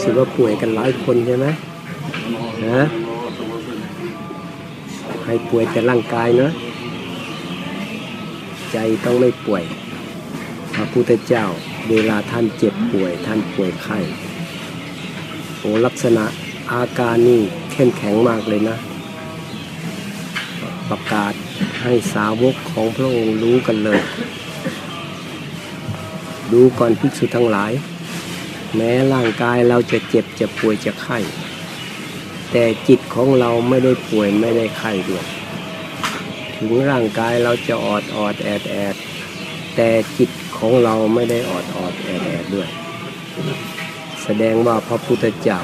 รู้สึกว่าป่วยกันหลายคนใช่ไหมนะให้ป่วยแต่ร่างกายเนาะใจต้องไม่ป่วย พระพุทธเจ้าเวลาท่านเจ็บป่วยท่านป่วยไข้โอ้ลักษณะอาการนี่เข้มแข็งมากเลยนะ ประกาศให้สาวกของพระองค์รู้กันเลย ดูก่อนภิกษุทั้งหลาย แม้ร่างกายเราจะเจ็บจะป่วยจะไข้แต่จิตของเราไม่ได้ป่วยไม่ได้ไข้ด้วยถึงร่างกายเราจะออดออดแอดแอดแต่จิตของเราไม่ได้ออดออดแอดแอดด้วย แสดงว่าพระพุทธเจ้า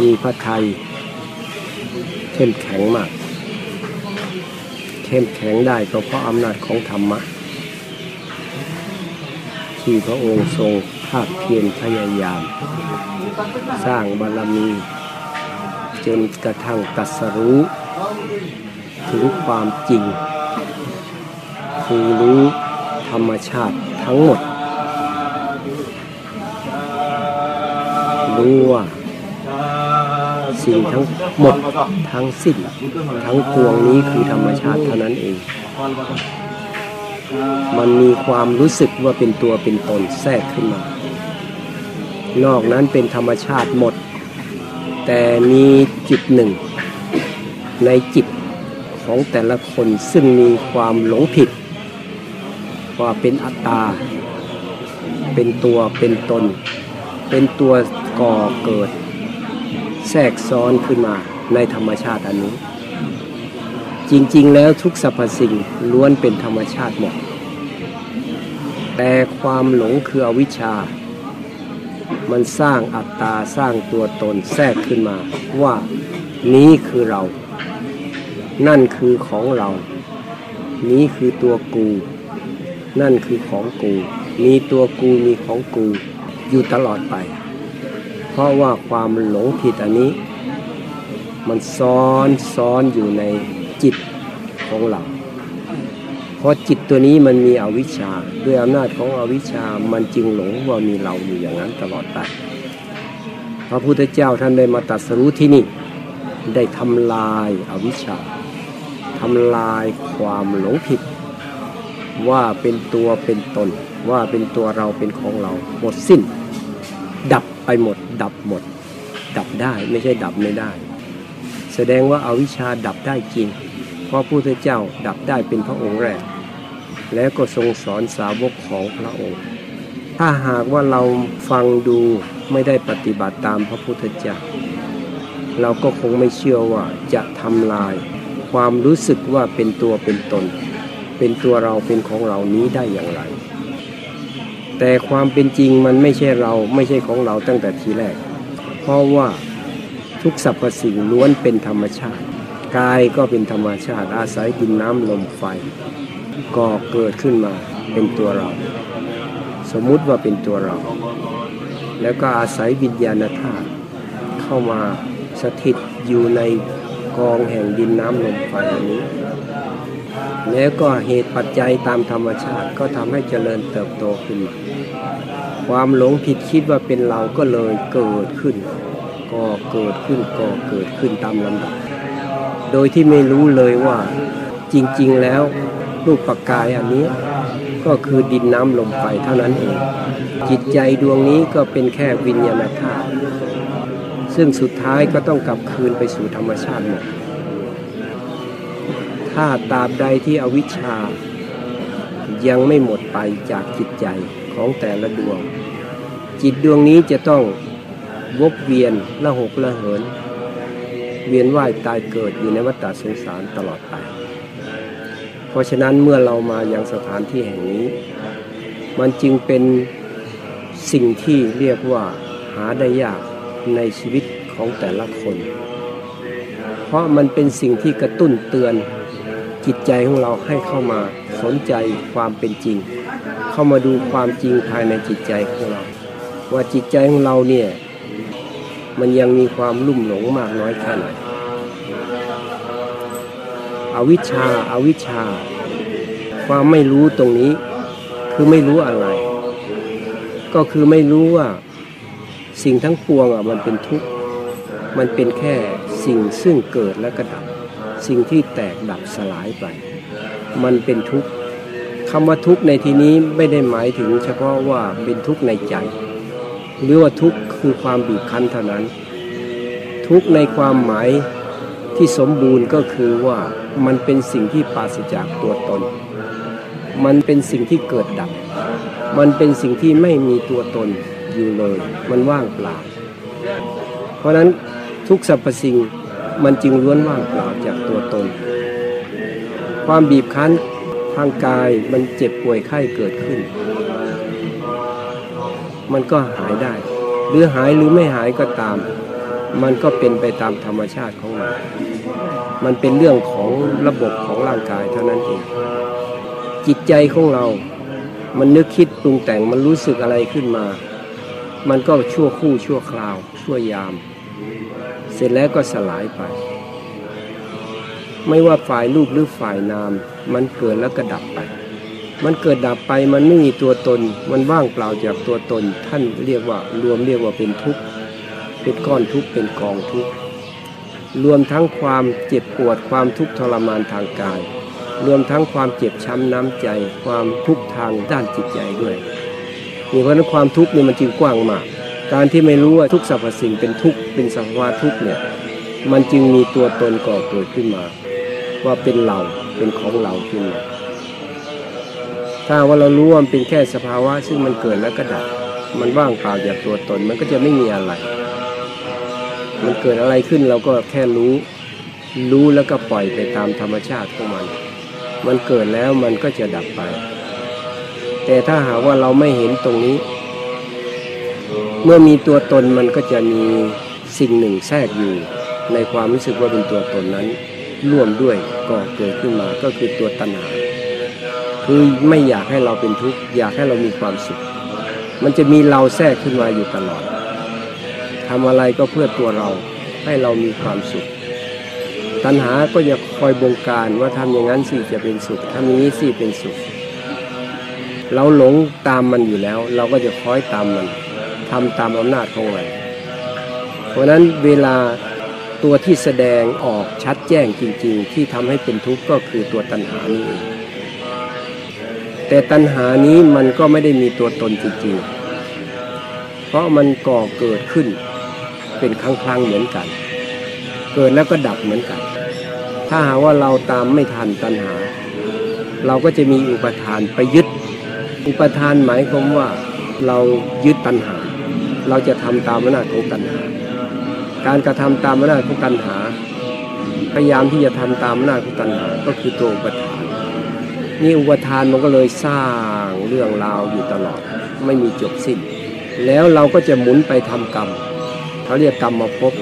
มีพระทัยเข้มแข็งมาก เข้มแข็งได้ก็เพราะอำนาจของธรรมะ ที่พระองค์ทรง ภาคเพียรพยายาม สร้างบารมี จนกระทั่งตัสรู้ ถึงความจริง คือรู้ธรรมชาติทั้งหมด รู้ว่าสิ่งทั้งหมดทั้งสิ้น ทั้งปวงนี้คือธรรมชาติเท่านั้นเอง มันมีความรู้สึกว่าเป็นตัวเป็นตนแทรกขึ้นมา นอกนั้นเป็นธรรมชาติหมด แต่มีจิตหนึ่ง ในจิตของแต่ละคนซึ่งมีความหลงผิด ว่าเป็นอัตตา เป็นตัวเป็นตน เป็นตัวก่อเกิด แทรกซ้อนขึ้นมาในธรรมชาติอันนี้ จริงๆ แล้วทุกสรรพสิ่งล้วนเป็นธรรมชาติหมด แต่ความหลงคืออวิชชา มันสร้างอัตตาสร้างตัวตนแทรกขึ้นมา ว่านี้คือเรา นั่นคือของเรา นี้คือตัวกู นั่นคือของกู มีตัวกูมีของกู อยู่ตลอดไป เพราะว่าความหลงผิดอันนี้ มันซ้อนซ้อนอยู่ใน จิตของเราเพราะจิตตัวนี้มันมีอวิชชา ด้วยอำนาจของอวิชชามันจึงหลงว่ามีเราอยู่อย่างนั้นตลอดไปพระพุทธเจ้าท่านได้มาตรัสรู้ที่นี่ ได้ทำลายอวิชชาทำลายความหลงผิด ว่าเป็นตัวเป็นตน ว่าเป็นตัวเราเป็นของเรา หมดสิ้น ดับไปหมด ดับหมด ดับได้ไม่ใช่ดับไม่ได้ แสดงว่าอาวิชชาดับได้จริง เพราะพระพุทธเจ้าดับได้เป็นพระองค์แรก แล้วก็ทรงสอนสาวกของพระองค์ ถ้าหากว่าเราฟังดูไม่ได้ปฏิบัติตามพระพุทธเจ้า เราก็คงไม่เชื่อว่าจะทำลาย ความรู้สึกว่าเป็นตัวเป็นตน เป็นตัวเราเป็นของเรานี้ได้อย่างไร แต่ความเป็นจริงมันไม่ใช่เราไม่ใช่ของเราตั้งแต่ทีแรก เพราะว่าทุกสรรพสิ่งล้วนเป็นธรรมชาติ กายก็เป็นธรรมชาติอาศัยดินน้ำลมไฟก่อเกิดขึ้นมาเป็นตัวเรา สมมุติว่าเป็นตัวเรา แล้วก็อาศัยวิญญาณธาตุเข้ามาสถิตอยู่ในกองแห่งดินน้ำลมไฟนี้ แล้วก็เหตุปัจจัยตามธรรมชาติก็ทำให้เจริญเติบโตขึ้นมา ความหลงผิดคิดว่าเป็นเราก็เลยเกิดขึ้น ก็เกิดขึ้นก็เกิดขึ้นตามลำดับ โดยที่ไม่รู้เลยว่าจริง ๆ แล้วรูปปกายอันนี้ ก็คือดินน้ำลมไฟเท่านั้นเอง จิตใจดวงนี้ก็เป็นแค่วิญญาณธาตุซึ่งสุดท้ายก็ต้องกลับคืนไปสู่ธรรมชาติหมดถ้าตราบใดที่อวิชชา ยังไม่หมดไปจากจิตใจของแต่ละดวง จิตดวงนี้จะต้องวกเวียนละหกละเหิน เวียนว่ายตายเกิดอยู่ในวัฏสงสารตลอดไป เพราะฉะนั้นเมื่อเรามายังสถานที่แห่งนี้ มันจึงเป็นสิ่งที่เรียกว่าหาได้ยากในชีวิตของแต่ละคน เพราะมันเป็นสิ่งที่กระตุ้นเตือนจิตใจของเราให้เข้ามาสนใจความเป็นจริง เข้ามาดูความจริงภายในจิตใจของเรา ว่าจิตใจของเราเนี่ย มันยังมีความลุ่มหลงมากน้อยแค่ไหนอวิชชาอาวิชชา ความไม่รู้ตรงนี้ คือไม่รู้อะไร ก็คือไม่รู้ว่า สิ่งทั้งปวงอะมันเป็นทุกข์ มันเป็นแค่สิ่งซึ่งเกิดและกระดับ สิ่งที่แตกดับสลายไป มันเป็นทุกข์คำว่าทุกข์ในที่นี้ไม่ได้หมายถึงเฉพาะว่าเป็นทุกข์ในใจ หรือว่าทุกข์ คือความบีบคั้นเท่านั้น ทุกในความหมายที่สมบูรณ์ก็คือว่ามันเป็นสิ่งที่ปราศจากตัวตน มันเป็นสิ่งที่เกิดดับ มันเป็นสิ่งที่ไม่มีตัวตนอยู่เลย มันว่างเปล่า เพราะฉะนั้นทุกสรรพสิ่งมันจึงล้วนว่างเปล่าจากตัวตน ความบีบคั้นทางกายมันเจ็บป่วยไข้เกิดขึ้น มันก็หายได้ หรือหายหรือไม่หายก็ตาม มันก็เป็นไปตามธรรมชาติของมัน มันเป็นเรื่องของระบบของร่างกายเท่านั้นเอง จิตใจของเรา มันนึกคิดปรุงแต่งมันรู้สึกอะไรขึ้นมา มันก็ชั่วคู่ชั่วคราว ชั่วยาม เสร็จแล้วก็สลายไป ไม่ว่าฝ่ายรูปหรือฝ่ายนาม มันเกิดแล้วก็ดับไป มันเกิดดับไปมันไม่มีตัวตน มันว่างเปล่าจากตัวตน ท่านเรียกว่ารวมเรียกว่าเป็นทุกข์เป็นก้อนทุกข์เป็นกองทุกข์รวมทั้งความเจ็บปวดความทุกข์ทรมานทางกาย รวมทั้งความเจ็บช้ำน้ำใจ ความทุกข์ทางด้านจิตใจด้วยนี่เพราะนั้นความทุกข์เนี่ยมันจึงกว้างมาก การที่ไม่รู้ว่าทุกสรรพสิ่งเป็นทุกข์เป็นสภาวะทุกข์เนี่ยมันจึงมีตัวตนก่อเกิดขึ้นมา ว่าเป็นเราเป็นของเราขึ้นมา ถ้าว่าเรารู้ว่ามันเป็นแค่สภาวะ ซึ่งมันเกิดแล้วก็ดับ มันว่างเปล่าจากตัวตน มันก็จะไม่มีอะไร มันเกิดอะไรขึ้นเราก็แค่รู้ รู้แล้วก็ปล่อยไปตามธรรมชาติของมัน มันเกิดแล้วมันก็จะดับไป แต่ถ้าหากว่าเราไม่เห็นตรงนี้ เมื่อมีตัวตนมันก็จะมีสิ่งหนึ่งแทรกอยู่ ในความรู้สึกว่าเป็นตัวตนนั้น ร่วมด้วยก็เกิดขึ้นมาก็คือตัวตัณหา คือไม่อยากให้เราเป็นทุกข์อยากให้เรามีความสุข มันจะมีเราแทรกขึ้นมาอยู่ตลอดทำอะไรก็เพื่อตัวเราให้เรามีความสุข ตัณหาก็จะคอยบงการว่าทำอย่างนั้นสิจะเป็นสุขทำอย่างนี้สิเป็นสุข เราหลงตามมันอยู่แล้ว เราก็จะคอยตามมันทำตามอำนาจของมันเพราะนั้นเวลาตัวที่แสดงออกชัดแจ้งจริง ๆ ที่ทำให้เป็นทุกข์ก็คือตัวตัณหานี่เอง แต่ตัณหานี้มันก็ไม่ได้มีตัวตนจริงๆ เพราะมันก่อเกิดขึ้นเป็นครั้งๆเหมือนกัน เกิดแล้วก็ดับเหมือนกัน ถ้าหาว่าเราตามไม่ทันตัณหา เราก็จะมีอุปทานไปยึด อุปทานหมายความว่าเรายึดตัณหา เราจะทำตามอำนาจของตัณหา การกระทำตามอำนาจของตัณหา พยายามที่จะทำตามอำนาจของตัณหา ก็คือตัวอุปทาน นี่อุปทานมันก็เลยสร้างเรื่องราวอยู่ตลอด ไม่มีจบสิ้น แล้วเราก็จะหมุนไปทำกรรมเขาเรียกกรรมมาพบ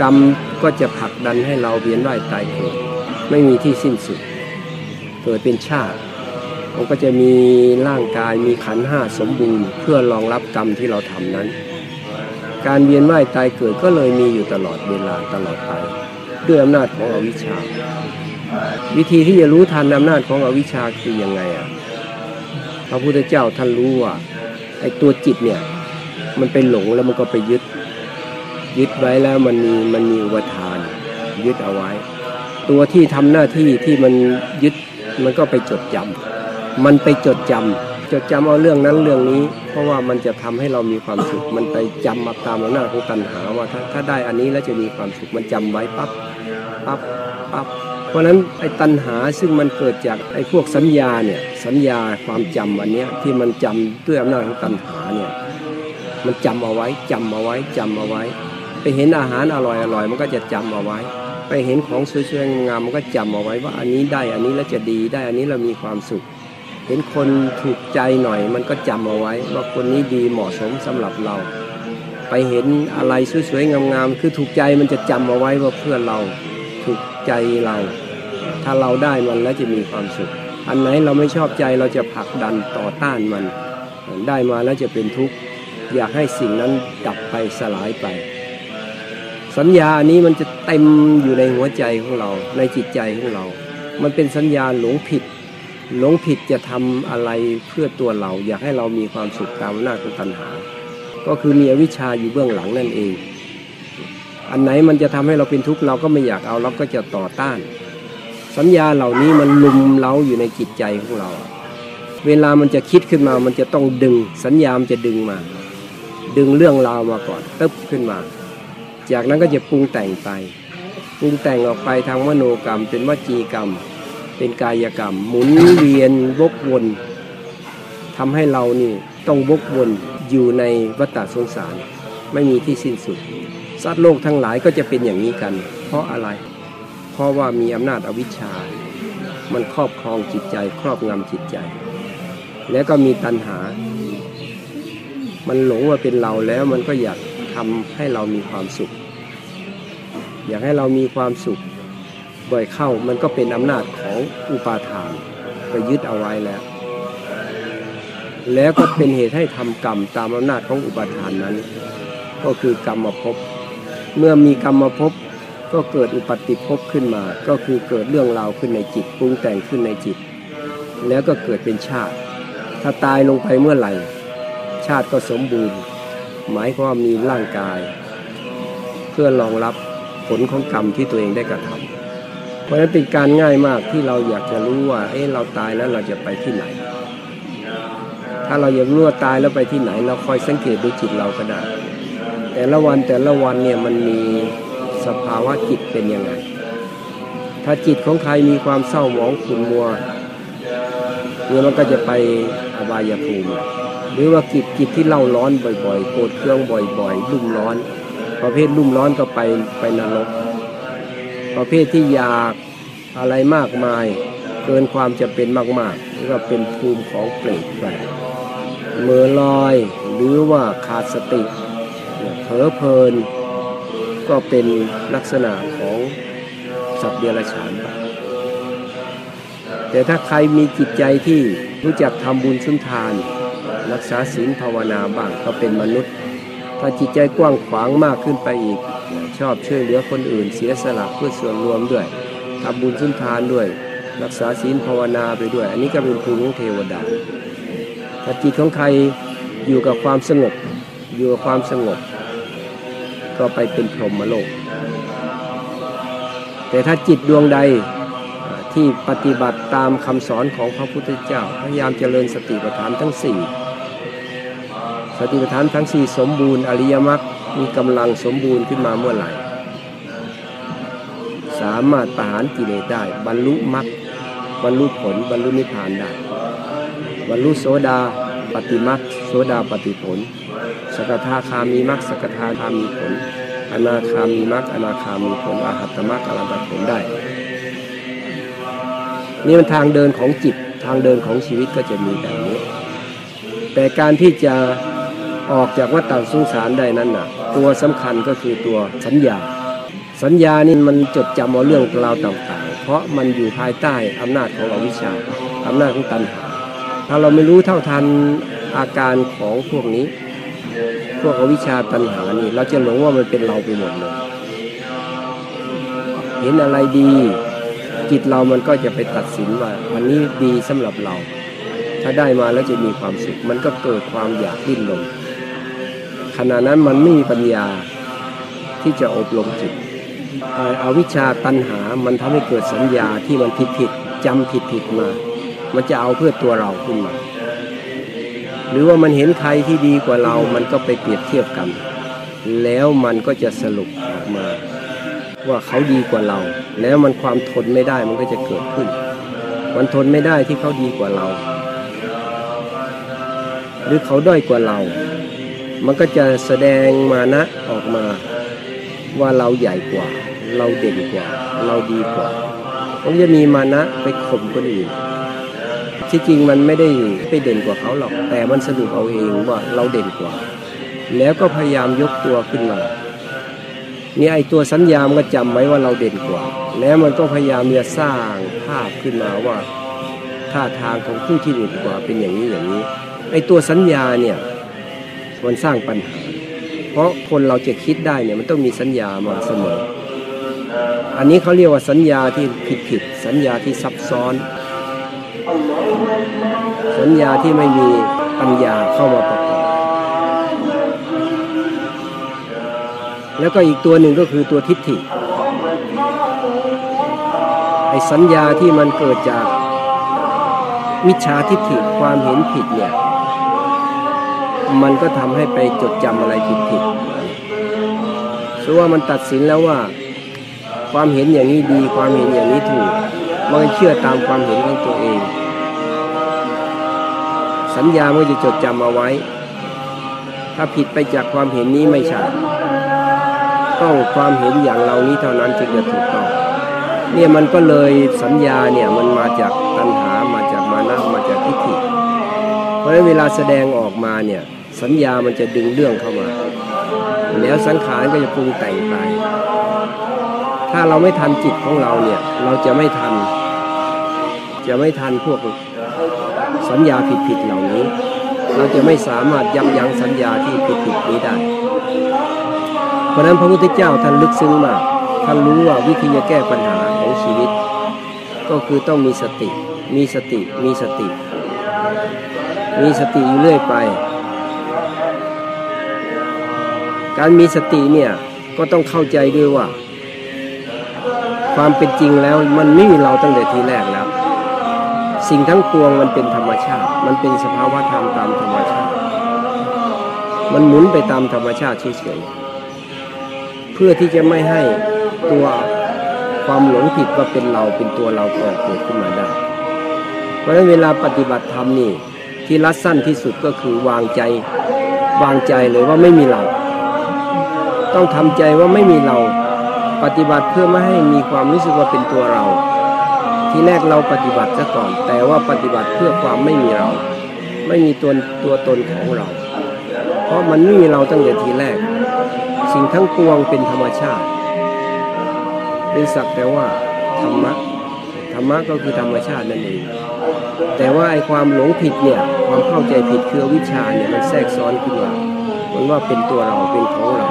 กรรมก็จะผลักดันให้เราเวียนว่ายตายเกิดไม่มีที่สิ้นสุด เกิดเป็นชาติมันก็จะมีร่างกายมีขันห้าสมบูรณ์ เพื่อรองรับกรรมที่เราทำนั้น การเวียนว่ายตายเกิดก็เลยมีอยู่ตลอดเวลาตลอดไปด้วยอำนาจของอวิชชา วิธีที่จะรู้ทันอำนาจของอวิชชาคือยังไงอะพระพุทธเจ้าท่านรู้ว่าไอ้ตัวจิตเนี่ย มันไปหลงแล้วมันก็ไปยึด ยึดไว้แล้วมันมีมันมีอุปทาน ยึดเอาไว้ ตัวที่ทำหน้าที่ที่มันยึดมันก็ไปจดจำมันไปจดจำจดจำเอาเรื่องนั้นเรื่องนี้ เพราะว่ามันจะทำให้เรามีความสุข มันไปจำมาตามอำนาจของตัณหาว่าถ้าถ้าได้อันนี้แล้วจะมีความสุขมันจำไว้ปั๊บปั๊บปั๊บ เพราะฉะนั้นไอ้ตัณหาซึ่งมันเกิดจากไอ้พวกสัญญาเนี่ยสัญญาความจำอันเนี้ยที่มันจำด้วยอำนาจของตัณหาเนี่ยมันจำเอาไว้จำเอาไว้จำเอาไว้ ไปเห็นอาหารอร่อยอร่อยมันก็จะจำเอาไว้ ไปเห็นของสวยๆงามมันก็จำเอาไว้ว่าอันนี้ได้อันนี้แล้วจะดีได้อันนี้เรามีความสุข เห็นคนถูกใจหน่อยมันก็จำเอาไว้ ว่าคนนี้ดีเหมาะสมสำหรับเรา ไปเห็นอะไรสวยๆงามๆคือถูกใจมันจะจำเอาไว้ว่าเพื่อเรา ใจเรา ถ้าเราได้มันแล้วจะมีความสุข อันไหนเราไม่ชอบใจเราจะผลักดันต่อต้านมัน ได้มาแล้วจะเป็นทุกข์อยากให้สิ่งนั้นดับไปสลายไป สัญญาอันนี้มันจะเต็มอยู่ในหัวใจของเรา ในจิตใจของเรา มันเป็นสัญญาหลงผิด หลงผิดจะทำอะไรเพื่อตัวเรา อยากให้เรามีความสุขตามอำนาของตัณหากก็คือมีอวิชชาอยู่เบื้องหลังนั่นเอง อันไหนมันจะทำให้เราเป็นทุกข์เราก็ไม่อยากเอาเราก็จะต่อต้าน สัญญาเหล่านี้มันลุมเล้าอยู่ในจิตใจของเรา เวลามันจะคิดขึ้นมามันจะต้องดึง สัญญามันจะดึงมา ดึงเรื่องราวมาก่อนตึ๊บขึ้นมา จากนั้นก็จะปรุงแต่งไปปรุงแต่งออกไปทางมโนกรรม เป็นวจีกรรม เป็นกายกรรม หมุนเวียนวกวนทำให้เรานี่ต้องวกวนอยู่ในวัฏสงสาร ไม่มีที่สิ้นสุด สัตว์โลกทั้งหลายก็จะเป็นอย่างนี้กัน เพราะอะไร เพราะว่ามีอำนาจอวิชชา มันครอบครองจิตใจ ครอบงำจิตใจ แล้วก็มีตัณหา มันหลงว่าเป็นเราแล้วมันก็อยากทำให้เรามีความสุข อยากให้เรามีความสุข บ่อยเข้ามันก็เป็นอำนาจของอุปาทานก็ยึดเอาไว้แล้ว แล้วก็เป็นเหตุให้ทำกรรมตามอำนาจของอุปาทานนั้น ก็คือกรรมภพ เมื่อมีกรรมภพก็เกิดอุปาติภพขึ้นมา ก็คือเกิดเรื่องราวขึ้นในจิตปรุงแต่งขึ้นในจิต แล้วก็เกิดเป็นชาติ ถ้าตายลงไปเมื่อไหร่ ชาติก็สมบูรณ์ หมายความมีร่างกาย เพื่อรองรับผลของกรรมที่ตัวเองได้กระทำเพราะฉะนั้นเป็นการง่ายมากที่เราอยากจะรู้ว่า เอ๊ะเราตายแล้วเราจะไปที่ไหน ถ้าเราอยากรู้ว่าตายแล้วไปที่ไหน เราคอยสังเกตดูจิตเราก็ได้ แต่ละวันแต่ละวันเนี่ยมันมีสภาวะจิตเป็นยังไง ถ้าจิตของใครมีความเศร้าหมองขุ่นมัวเนี่ยมันก็จะไปอบายภูมิ หรือว่าจิตจิตที่เล่าร้อนบ่อย ๆ โกรธเครื่องบ่อยๆรุ่มร้อน ประเภทรุ่มร้อนก็ไปไปนรก ประเภทที่อยากอะไรมากมาย เกินความจะเป็นมากๆนี่ก็เป็นภูมิของเปรตไปเมื่อลอยหรือว่าขาดสติ เผลอเพลิน ก็เป็นลักษณะของสัตว์เดรัจฉานไปแต่ถ้าใครมีจิตใจที่รู้จักทำบุญสุนทาน รักษาศีลภาวนาบ้างก็เป็นมนุษย์ ถ้าจิตใจกว้างขวางมากขึ้นไปอีก ชอบช่วยเหลือคนอื่นเสียสละเพื่อส่วนรวมด้วยทำบุญสุนทานด้วย รักษาศีลภาวนาไปด้วย อันนี้ก็เป็นภูมิของเทวดาถ้าจิตของใครอยู่กับความสงบอยู่กับความสงบ ก็ไปเป็นพรหมโลก แต่ถ้าจิตดวงใดที่ปฏิบัติตามคำสอนของพระพุทธเจ้า พยายามเจริญสติปัฏฐานทั้งสี่สติปัฏฐานทั้งสี่สมบูรณ์อริยมรรคมีกำลังสมบูรณ์ขึ้นมาเมื่อไหร่ สามารถประหารกิเลสได้ บรรลุมรรคบรรลุผลบรรลุนิพพานได้ บรรลุโสดาปฏิมรรคโสดาปฏิผล สกทาคามีมรรคสกทาคามีผล อนาคามีมรรคอนาคามีผลอาหัตตมรรคอรหัตผลได้ นี่มันทางเดินของจิตทางเดินของชีวิตก็จะมีแบบนี้ แต่การที่จะออกจากวัฏฏะสงสารได้นั้นน่ะ ตัวสำคัญก็คือตัวสัญญา สัญญานี่มันจดจำเอาเรื่องราวต่างๆ เพราะมันอยู่ภายใต้อำนาจของอวิชชาอำนาจของตัณหา ถ้าเราไม่รู้เท่าทันอาการของพวกนี้ พวกอวิชชาตัณหานี่เราจะหลงว่ามันเป็นเราไปหมดเลยเห็นอะไรดี จิตเรามันก็จะไปตัดสินว่าอันนี้ดีสำหรับเรา ถ้าได้มาแล้วจะมีความสุข มันก็เกิดความอยากดิ้นรนขณะนั้นมันไม่มีปัญญาที่จะอบรมจิตอาวิชชาตัณหา มันทำให้เกิดสัญญาที่มันผิดผิดจำผิดผิดมา มันจะเอาเพื่อตัวเราขึ้นมา หรือว่ามันเห็นใครที่ดีกว่าเรา มันก็ไปเปรียบเทียบกัน แล้วมันก็จะสรุปออกมา ว่าเขาดีกว่าเรา แล้วมันความทนไม่ได้มันก็จะเกิดขึ้น มันทนไม่ได้ที่เขาดีกว่าเรา หรือเขาด้อยกว่าเรา มันก็จะแสดงมานะออกมา ว่าเราใหญ่กว่า เราเด่นกว่า เราดีกว่ามันจะมีมานะไปข่มคนอื่น ที่จริงมันไม่ได้ไปเด่นกว่าเขาหรอก แต่มันสรุปเอาเองว่าเราเด่นกว่า แล้วก็พยายามยกตัวขึ้นมานี่ไอตัวสัญญามันก็จำไว้ว่าเราเด่นกว่า แล้วมันก็พยายามจะสร้างภาพขึ้นมาว่าท่าทางของผู้ที่เด่นกว่าเป็นอย่างนี้อย่างนี้ ไอตัวสัญญาเนี่ยมันสร้างปัญหา เพราะคนเราจะคิดได้เนี่ยมันต้องมีสัญญามาเสมอ อันนี้เขาเรียกว่าสัญญาที่ผิดผิดสัญญาที่ซับซ้อน สัญญาที่ไม่มีปัญญาเข้ามาประกอบแล้วก็อีกตัวหนึ่งก็คือตัวทิฏฐิไอ้สัญญาที่มันเกิดจากมิจฉาทิฏฐิความเห็นผิดเนี่ยมันก็ทำให้ไปจดจำอะไรผิดผิดๆส่ว่ามันตัดสินแล้วว่า ความเห็นอย่างนี้ดี ความเห็นอย่างนี้ถูก มันเชื่อตามความเห็นของตัวเอง สัญญามันจะจดจำเอาไว้ ถ้าผิดไปจากความเห็นนี้ไม่ใช่ต้องความเห็นอย่างเรานี้เท่านั้นจึงจะถูกต้องเนี่ยมันก็เลยสัญญาเนี่ยมันมาจากตัณหามาจากมานะมาจากทิฏฐิเพราะฉะนั้นเวลาแสดงออกมาเนี่ยสัญญามันจะดึงเรื่องเข้ามา แล้วสังขารก็จะปรุงแต่งไป ถ้าเราไม่ทันจิตของเราเนี่ย เราจะไม่ทัน จะไม่ทันพวกสัญญาผิดๆเหล่านี้ เราจะไม่สามารถยับยั้งสัญญาที่ผิดๆนี้ได้ เพราะฉะนั้นพระพุทธเจ้าท่านลึกซึ้งมากท่านรู้ว่าวิธีจะแก้ปัญหาของชีวิต ก็คือต้องมีสติ มีสติ มีสติ มีสติอยู่เรื่อยไป การมีสติเนี่ยก็ต้องเข้าใจด้วยว่า ความเป็นจริงแล้วมันไม่มีเราตั้งแต่ทีแรกแล้ว สิ่งทั้งปวงมันเป็นธรรมชาติ มันเป็นสภาวะธรรมตามธรรมชาติ มันหมุนไปตามธรรมชาติเฉยๆเพื่อที่จะไม่ให้ตัวความหลงผิดว่าเป็นเราเป็นตัวเราก่อเกิดขึ้นมาได้ เพราะฉะนั้นเวลาปฏิบัติธรรมนี่ที่รัดสั้นที่สุดก็คือวางใจ วางใจเลยว่าไม่มีเรา ต้องทำใจว่าไม่มีเรา ปฏิบัติเพื่อไม่ให้มีความรู้สึกว่าเป็นตัวเรา ที่แรกเราปฏิบัติซะก่อน แต่ว่าปฏิบัติเพื่อความไม่มีเรา ไม่มีตัวตัวตนของเรา เพราะมันไม่มีเราตั้งแต่ทีแรก สิ่งทั้งปวงเป็นธรรมชาติ เป็นสักแต่ว่าธรรมะธรรมะก็คือธรรมชาตินั่นเองแต่ว่าไอ้ความหลงผิดเนี่ยความเข้าใจผิดคือวิชาเนี่ยมันแทรกซ้อนขึ้นมามันว่าเป็นตัวเราเป็นของเรา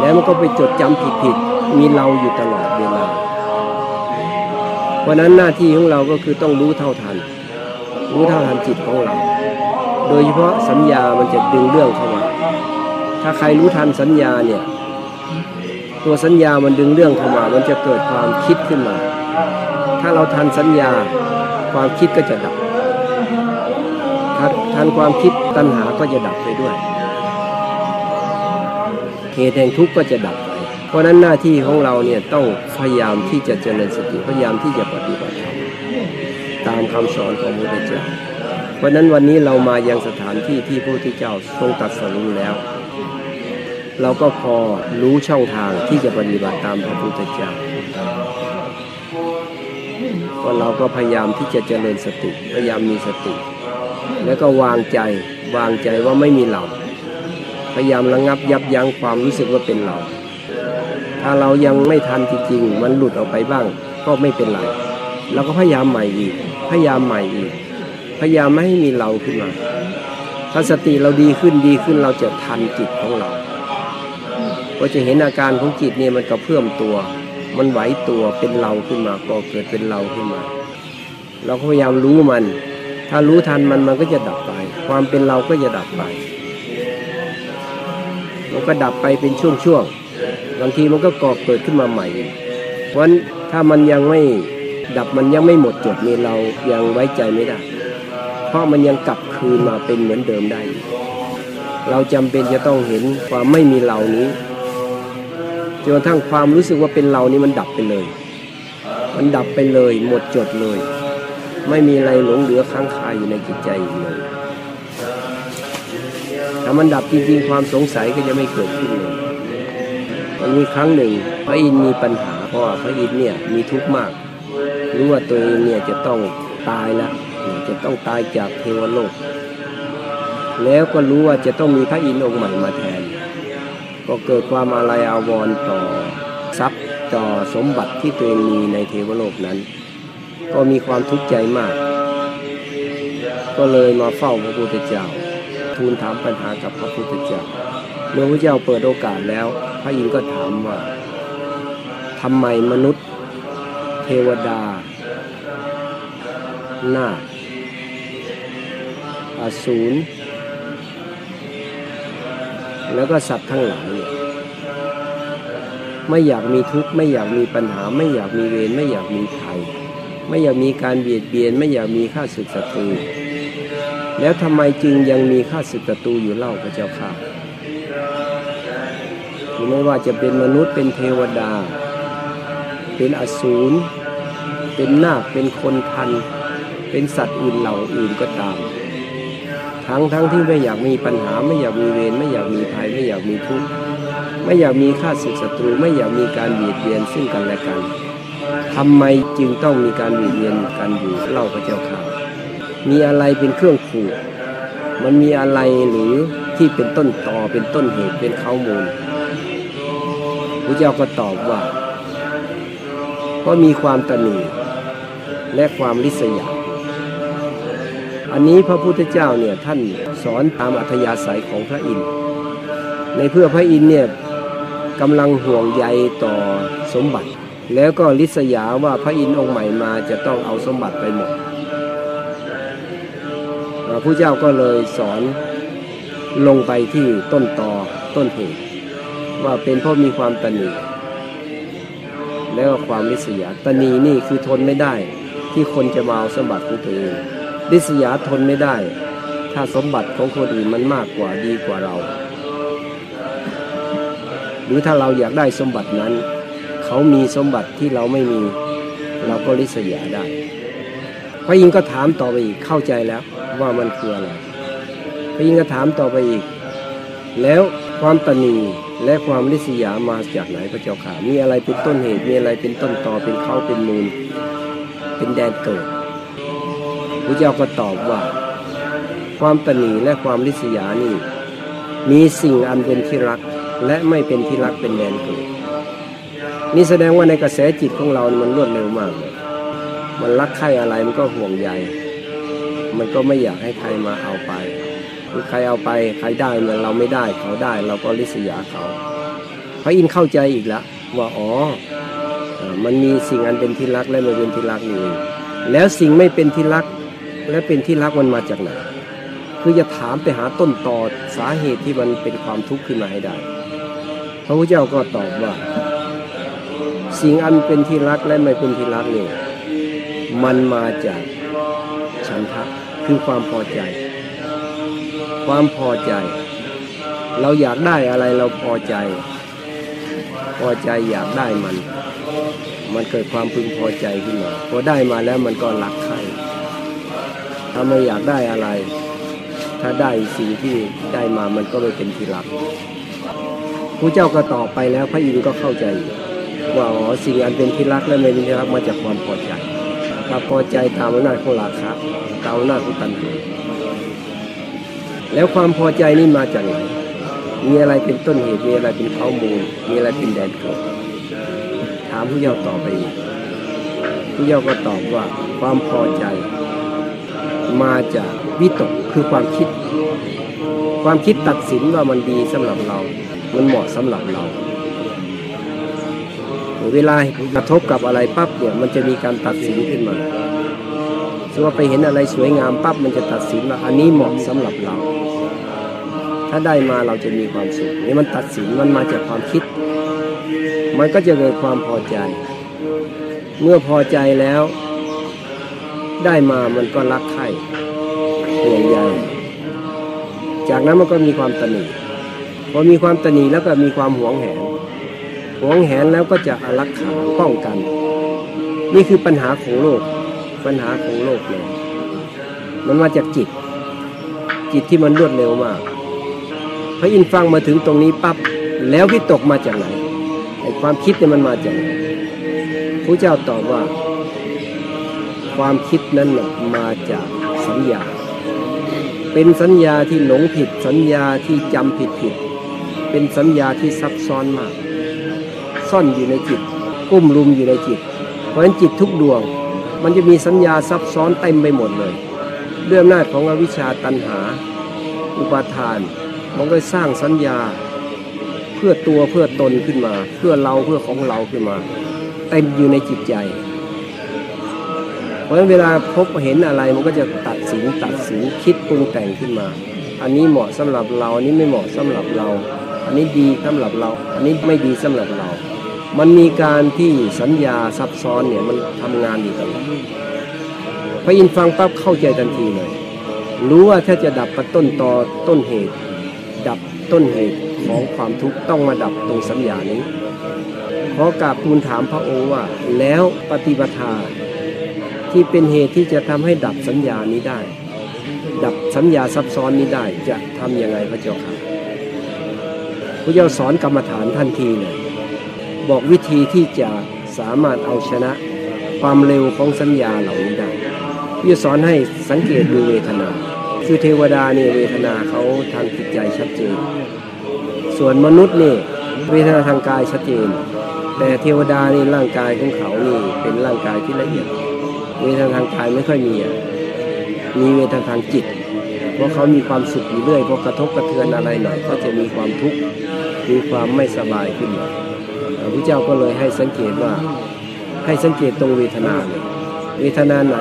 แล้วมันก็ไปจดจำผิดผิด มีเราอยู่ตลอดเวลา เพราะนั้นหน้าที่ของเราก็คือต้องรู้เท่าทัน รู้เท่าทันจิตของเรา โดยเฉพาะสัญญามันจะดึงเรื่องเข้ามา ถ้าใครรู้ทันสัญญาเนี่ย ตัวสัญญามันดึงเรื่องเข้ามา มันจะเกิดความคิดขึ้นมา ถ้าเราทันสัญญาความคิดก็จะดับถ้าทันความคิดตัณหาก็จะดับไปด้วยเหตุแห่งทุกข์ก็จะดับไป เพราะนั้นหน้าที่ของเราเนี่ยต้องพยายามที่จะเจริญสติพยายามที่จะปฏิบัติธรรมตามคำสอนของพระพุทธเจ้าเพราะนั้นวันนี้เรามายังสถานที่ที่พระพุทธเจ้าทรงตรัสรู้แล้ว เราก็พอรู้ช่องทางที่จะปฏิบัติตามพระพุทธเจ้าก็เราก็พยายามที่จะเจริญสติพยายามมีสติ แล้วก็วางใจวางใจว่าไม่มีเราพยายามระงับยับยั้งความรู้สึกว่าเป็นเรา ถ้าเรายังไม่ทันจริงๆ มันหลุดออกไปบ้าง ก็ไม่เป็นไรเราก็พยายามใหม่อีก พยายามใหม่อีก พยายามไม่ให้มีเราขึ้นมา ถ้าสติเราดีขึ้นดีขึ้นเราจะทันจิตของเรา ก็จะเห็นอาการของจิตเนี่ยมันกระเพื่อมตัว มันไหวตัวเป็นเราขึ้นมาก็เกิดเป็นเราขึ้นมา เราก็พยายามรู้มัน ถ้ารู้ทันมันมันก็จะดับไป ความเป็นเราก็จะดับไป มันก็ดับไปเป็นช่วงๆ บางทีมันก็ก่อเกิดขึ้นมาใหม่เพราะฉะนั้นถ้ามันยังไม่ดับมันยังไม่หมดจดนี่เรายังไว้ใจไม่ได้ เพราะมันยังกลับคืนมาเป็นเหมือนเดิมได้ เราจำเป็นจะต้องเห็นความไม่มีเรานี้จนกระทั่งความรู้สึกว่าเป็นเรานี่มันดับไปเลย มันดับไปเลย หมดจดเลย ไม่มีอะไรหลงเหลือค้างคาอยู่ในจิตใจอีกเลยถ้ามันดับจริงๆความสงสัยก็จะไม่เกิดขึ้นเลย มันมีครั้งหนึ่ง พระอินทร์มีปัญหาเพราะว่าพระอินทร์เนี่ยมีทุกข์มากรู้ว่าตัวเองเนี่ยจะต้องตายแล้วจะต้องตายจากเทวโลก แล้วก็รู้ว่าจะต้องมีพระอินทร์องค์ใหม่มาแทน ก็เกิดความอาลัยอาวรณ์ต่อทรัพย์ต่อสมบัติที่ตัวเองมีในเทวโลกนั้น ก็มีความทุกข์ใจมาก ก็เลยมาเฝ้าพระพุทธเจ้าทูลถามปัญหากับพระพุทธเจ้าเมื่อพระเจ้าเปิดโอกาสแล้ว พระอินทร์ก็ถามว่าทำไมมนุษย์ เทวดา นาคอสูรแล้วก็สัตว์ทั้งหลายเนี่ยไม่อยากมีทุกข์ไม่อยากมีปัญหา ไม่อยากมีเวรไม่อยากมีภัยไม่อยากมีการเบียดเบียน ไม่อยากมีข้าศึกศัตรูแล้วทำไมจึงยังมีข้าศึกศัตรูอยู่เล่าพระเจ้าค่ะ ไม่ว่าจะเป็นมนุษย์เป็นเทวดา เป็นอสูร เป็นนาคเป็นคนพัน เป็นสัตว์อื่นเหล่าอื่นก็ตาม ทั้งทั้งที่ไม่อยากมีปัญหาไม่อยากมีเวรไม่อยากมีภัยไม่อยากมีทุกข์ไม่อยากมีข้าศึกศัตรูไม่อยากมีการเบียดเบียนซึ่งกันและกันทำไมจึงต้องมีการเบียดเบียนกันอยู่เล่าพระเจ้าค่ะ มีอะไรเป็นเครื่องขู่มันมีอะไรหรือที่เป็นต้นต่อเป็นต้นเหตุเป็นข้อมูล ระเจ้าก็ตอบว่าก็มีความตนีและความริษยา อันนี้พระพุทธเจ้าเนี่ยท่านสอนตามอัธยาศัยของพระอินทร์ในเพื่อพระอินทร์เนี่ยกำลังห่วงใยต่อสมบัติ แล้วก็ริษยาว่าพระอินทร์องค์ใหม่มาจะต้องเอาสมบัติไปหมดพระพุทธเจ้าก็เลยสอนลงไปที่ต้นตอต้นเหตุ ว่าเป็นเพราะมีความตนีแล้วความริษยาตนีนี่คือทนไม่ได้ ที่คนจะมาเอาสมบัติของตัวเองริษยาทนไม่ได้ ถ้าสมบัติของคนอื่นมันมากกว่าดีกว่าเรา หรือถ้าเราอยากได้สมบัตินั้น เขามีสมบัติที่เราไม่มี เราก็ริษยาได้พระอินทร์ก็ถามต่อไปอีกเข้าใจแล้วว่ามันคืออะไรพระอินทร์ก็ถามต่อไปอีก แล้วความตนี และความริษยามาจากไหนพระเจ้าข่ามีอะไรเป็นต้นเหตุ มีอะไรเป็นต้นตอเป็นเขาเป็นมูล เป็นแดนเกิดพระเจ้าก็ตอบว่า ความตนีและความริษยานี่ มีสิ่งอันเป็นที่รักและไม่เป็นที่รักเป็นแดนเกิด นี่แสดงว่าในกระแสจิตของเรา มันรวดเร็วมาก มันรักใครอะไรมันก็ห่วงใย มันก็ไม่อยากให้ใครมาเอาไป คือใครเอาไปใครได้เมื่อเราไม่ได้เขาได้ เราก็ริษยาเขาพระอินทร์เข้าใจอีกแล้วว่าอ๋อมันมีสิ่งอันเป็นที่รักและไม่เป็นที่รักนี่แล้วสิ่งไม่เป็นที่รักและเป็นที่รักมันมาจากไหนคือจะถามไปหาต้นตอสาเหตุที่มันเป็นความทุกข์ขึ้นมาให้ได้ พระพุทธเจ้าก็ตอบว่า สิ่งอันเป็นที่รักและไม่เป็นที่รักนี่มันมาจากฉันทะคือความพอใจ ความพอใจ เราอยากได้อะไรเราพอใจ พอใจอยากได้มัน มันเกิดความพึงพอใจขึ้นมาพอได้มาแล้วมันก็รักใครถ้าไม่อยากได้อะไร ถ้าได้สิ่งที่ได้มามันก็ไม่เป็นที่รักพระเจ้าก็ตอบไปแล้วพระอินทร์ก็เข้าใจว่าอ๋อสิ่งอันเป็นที่รักและไม่เป็นที่รักมาจากความพอใจถ้าพอใจตามอำนาจของราคะตามอำนาจของตัณหา แล้วความพอใจนี่มาจากไหนมีอะไรเป็นต้นเหตุมีอะไรเป็นข้อมูลมีอะไรเป็นแดนเกิดถามผู้เยาว์ต่อไปอีกผู้เยาว์ก็ตอบว่าความพอใจ มาจากวิตกคือความคิด ความคิดตัดสินว่ามันดีสำหรับเรา มันเหมาะสำหรับเรา เวลากระทบกับอะไรปั๊บเนี่ยมันจะมีการตัดสินขึ้นมา สมมติว่าไปเห็นอะไรสวยงามปั๊บมันจะตัดสินว่าอันนี้เหมาะสำหรับเรา ถ้าได้มาเราจะมีความสุขนี่มันตัดสินมันมาจากความคิด มันก็จะเกิดความพอใจ เมื่อพอใจแล้ว ได้มามันก็รักใคร่ห่วงใยจากนั้นมันก็มีความตนีพอมีความตนีแล้วก็มีความหวงแหนหวงแหนแล้วก็จะอารักขาป้องกัน นี่คือปัญหาของโลก ปัญหาของโลกเลยมันมาจากจิต จิตที่มันรวดเร็วมากพระอินทร์ฟังมาถึงตรงนี้ปั๊บแล้ววิตกมาจากไหนไอ้ความคิดเนี่ยมันมาจากไหนพระเจ้าตอบว่า ความคิดนั้นมาจากสัญญา เป็นสัญญาที่หลงผิด สัญญาที่จำผิดผิด เป็นสัญญาที่ซับซ้อนมาก ซ่อนอยู่ในจิต กุ้มลุมอยู่ในจิต เพราะฉะนั้นจิตทุกดวง มันจะมีสัญญาซับซ้อนเต็มไปหมดเลยเรื่องหน้าของอวิชชาตันหา อุปาทาน มันก็สร้างสัญญา เพื่อตัวเพื่อตนขึ้นมา เพื่อเราเพื่อของเราขึ้นมาเต็มอยู่ในจิตใจ เพราะฉะนั้นเวลาพบเห็นอะไรมันก็จะตัดสินตัดสินคิดปรุงแต่งขึ้นมา อันนี้เหมาะสำหรับเรา อันนี้ไม่เหมาะสำหรับเรา อันนี้ดีสำหรับเรา อันนี้ไม่ดีสำหรับเรา มันมีการที่สัญญาซับซ้อนเนี่ยมันทำงานอยู่ตลอดพระอินทร์ฟังปั๊บเข้าใจทันทีเลยรู้ว่าถ้าจะดับต้นตอต้นเหตุ ดับต้นเหตุของความทุกข์ต้องมาดับตรงสัญญานี้ขอกราบทูลถามพระองค์ว่า แล้วปฏิปทาที่เป็นเหตุที่จะทำให้ดับสัญญานี้ได้ ดับสัญญาซับซ้อนนี้ได้จะทำยังไงพระเจ้าค่ะพระเจ้าสอนกรรมฐานทันทีเลย บอกวิธีที่จะสามารถเอาชนะความเร็วของสัญญาเหล่านี้ได้พระเจ้าสอนให้สังเกตดูเวทนา คือเทวดาเนี่ยเวทนาเขาทางจิตใจชัดเจน ส่วนมนุษย์นี่เวทนาทางกายชัดเจน แต่เทวดานี่ร่างกายของเขานี่เป็นร่างกายที่ละเอียด เวทนาทางกายไม่ค่อยมีอะมีเวทนาทางจิต เพราะเขามีความสุขอยู่เรื่อยพอกระทบกระเทือนอะไรหน่อยก็จะมีความทุกข์มีความไม่สบายขึ้นมา ระพุทธเจ้าก็เลยให้สังเกตว่าให้สังเกตตรงเวทนาเลยเวทนาไหน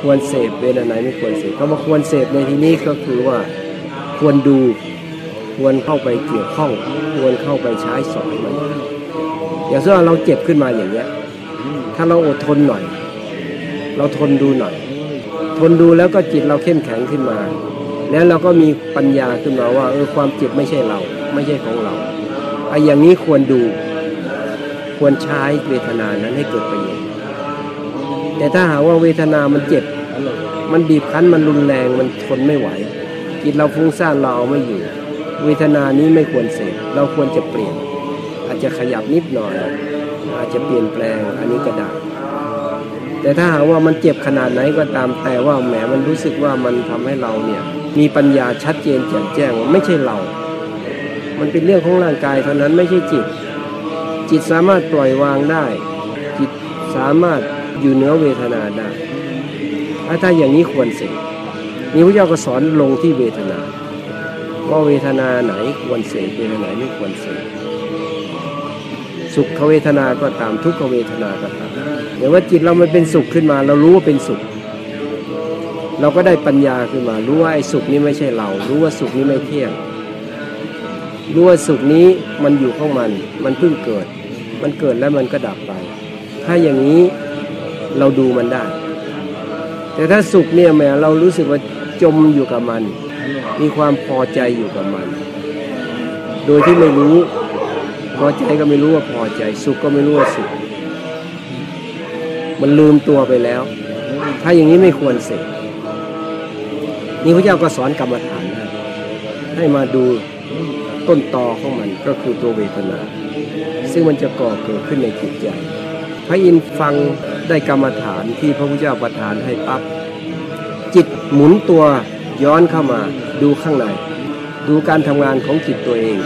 ควรเสพเวทนาไหนไม่ควรเสพคำว่าควรเสพในที่นี้ก็คือว่าควรดูควรเข้าไปเกี่ยวข้อง ควรเข้าไปใช้สอยมันอย่างเช่นเราเจ็บขึ้นมาอย่างเงี้ยถ้าเราอดทนหน่อย เราทนดูหน่อย ทนดูแล้วก็จิตเราเข้มแข็งขึ้นมา แล้วเราก็มีปัญญาขึ้นมาว่าเออความเจ็บไม่ใช่เรา ไม่ใช่ของเราไอ้อย่างนี้ควรดู ควรใช้เวทนานั้นให้เกิดประโยชน์ แต่ถ้าหากว่าเวทนามันเจ็บ มันบีบคั้นมันรุนแรงมันทนไม่ไหว จิตเราฟุ้งซ่านเราเอาไม่อยู่ เวทนานี้ไม่ควรเสพเราควรจะเปลี่ยน อาจจะขยับนิดหน่อย อาจจะเปลี่ยนแปลงอันนี้ก็ได้แต่ถ้าหากว่ามันเจ็บขนาดไหนก็ตามแต่ว่าแหมมันรู้สึกว่ามันทำให้เราเนี่ยมีปัญญาชัดเจนแจ่มแจ้งว่าไม่ใช่เรา มันเป็นเรื่องของร่างกายเท่านั้นไม่ใช่จิต จิตสามารถปล่อยวางได้ จิตสามารถอยู่เหนือเวทนาได้ถ้าอย่างนี้ควรเสพนี่พระเจ้าก็สอนลงที่เวทนาว่าเวทนาไหนควรเสพเวทนาไหนไม่ควรเสพสุขเวทนาก็ตามทุกขเวทนาก็ตามแต่ว่าจิตเรามันเป็นสุขขึ้นมา เรารู้ว่าเป็นสุข เราก็ได้ปัญญาขึ้นมา รู้ว่าไอ้สุขนี้ไม่ใช่เรา รู้ว่าสุขนี้ไม่เที่ยง รู้ว่าสุขนี้มันอยู่ของมัน มันเพิ่งเกิด มันเกิดแล้วมันก็ดับไป ถ้าอย่างนี้เราดูมันได้ แต่ถ้าสุขเนี่ยแม้เรารู้สึกว่าจมอยู่กับมัน มีความพอใจอยู่กับมัน โดยที่ไม่รู้พอใจก็ไม่รู้ว่าพอใจ สุขก็ไม่รู้ว่าสุข มันลืมตัวไปแล้ว ถ้าอย่างนี้ไม่ควรเสกนี่พระเจ้าก็สอนกรรมฐานให้ให้มาดูต้นตอของมันก็คือตัวเวทนา ซึ่งมันจะก่อเกิดขึ้นในจิตใจ พระอินทร์ฟังได้กรรมฐานที่พระพุทธเจ้าประทานให้ปั๊บจิตหมุนตัวย้อนเข้ามาดูข้างใน ดูการทำงานของจิตตัวเอง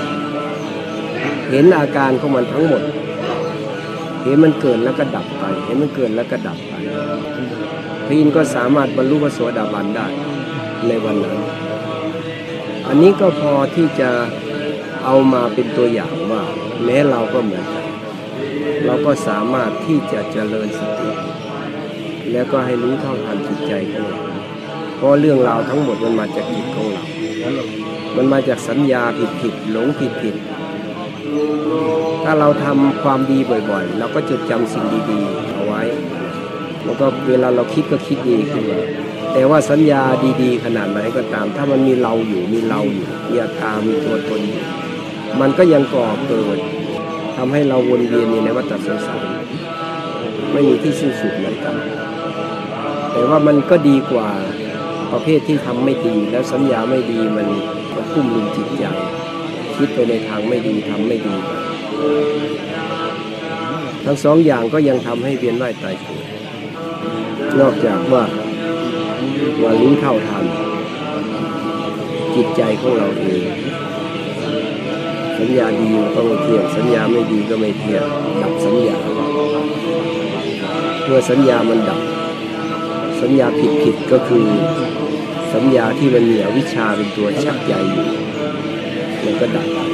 เห็นอาการของมันทั้งหมด เห็นมันเกิดแล้วก็ดับไป เห็นมันเกิดแล้วก็ดับไปพระอินทร์ก็สามารถบรรลุพระโสดาบันได้ในวันนั้น อันนี้ก็พอที่จะเอามาเป็นตัวอย่างว่า แม้เราก็เหมือนกัน เราก็สามารถที่จะเจริญสติแล้วก็ให้รู้เท่าทันจิตใจของเราเพราะเรื่องราวทั้งหมดมันมาจากจิตของเรา มันมาจากสัญญาผิดผิดๆหลงผิดผิดๆถ้าเราทำความดีบ่อยๆ เราก็จดจำสิ่งดีๆเอาไว้ แล้วก็เวลาเราคิดก็คิดดีขึ้นมาแต่ว่าสัญญาดีๆ ขนาดไหนก็ตาม ถ้ามันมีเราอยู่ มีเราอยู่ มีอาการมีตัวตนอยู่ มันก็ยังก่อเกิดทำให้เราวนเวียนอยู่ในวัฏสงสารไม่มีที่สิ้นสุดเหมือนกัน แต่ว่ามันก็ดีกว่าประเภทที่ทำไม่ดี แล้วสัญญาไม่ดีมันมันคุ้มลุมจิตใจคิดไปในทางไม่ดีทำไม่ดี ทั้งสองอย่างก็ยังทำให้เวียนว่ายตายเกิดนอกจากว่าว่ารู้นเท่าทันจิตใจของเราเอง สัญญาดีมันก็ไม่เที่ยงสัญญาไม่ดีก็ไม่เที่ยงดับสัญญา เมื่อสัญญามันดับ สัญญาผิดผิดก็คือ สัญญาที่มันเหนียววิชชาเป็นตัวชักใยอยู่มันก็ดับ